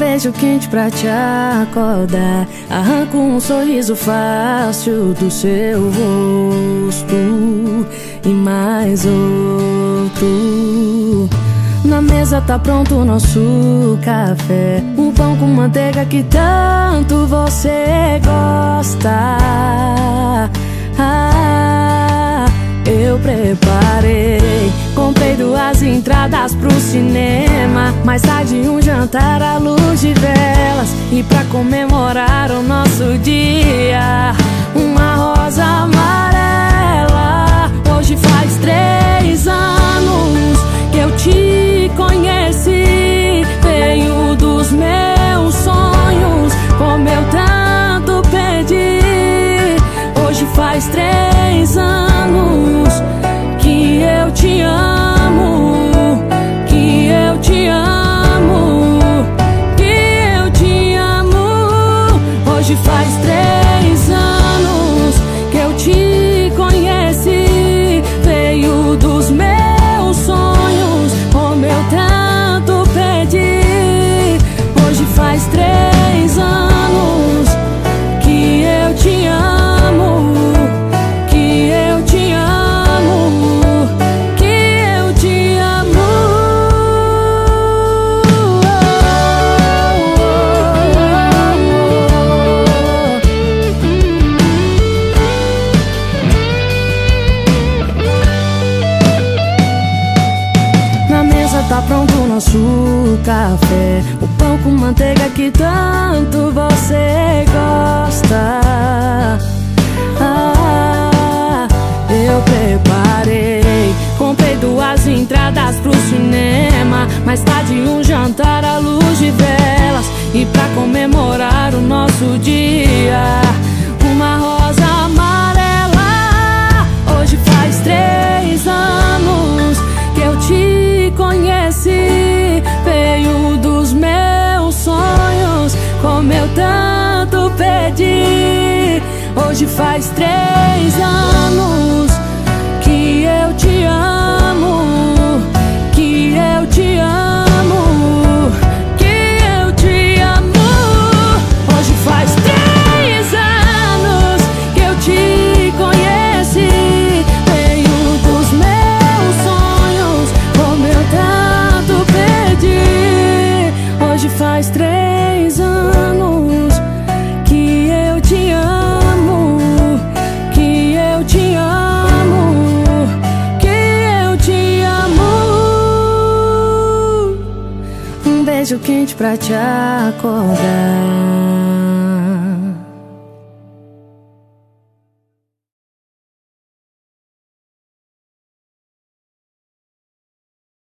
beijo quente pra te acordar. Arranco um sorriso fácil do seu rosto e mais outro. Na mesa tá pronto o nosso café. O pão com manteiga que tanto você gosta. Duas entradas pro cinema. Mais tarde um jantar à luz de velas. E pra comemorar o nosso dia, uma rosa amarela. Hoje faz três anos que eu te conheci. Veio dos meus sonhos, como eu tanto pedi. Hoje faz três anos o nosso café. O pão com manteiga que tanto você gosta. Ah, eu preparei. Comprei duas entradas pro cinema. Mais tarde um jantar à luz de velas. E pra comemorar o nosso dia, Hoje faz três anos beijo quente pra te acordar.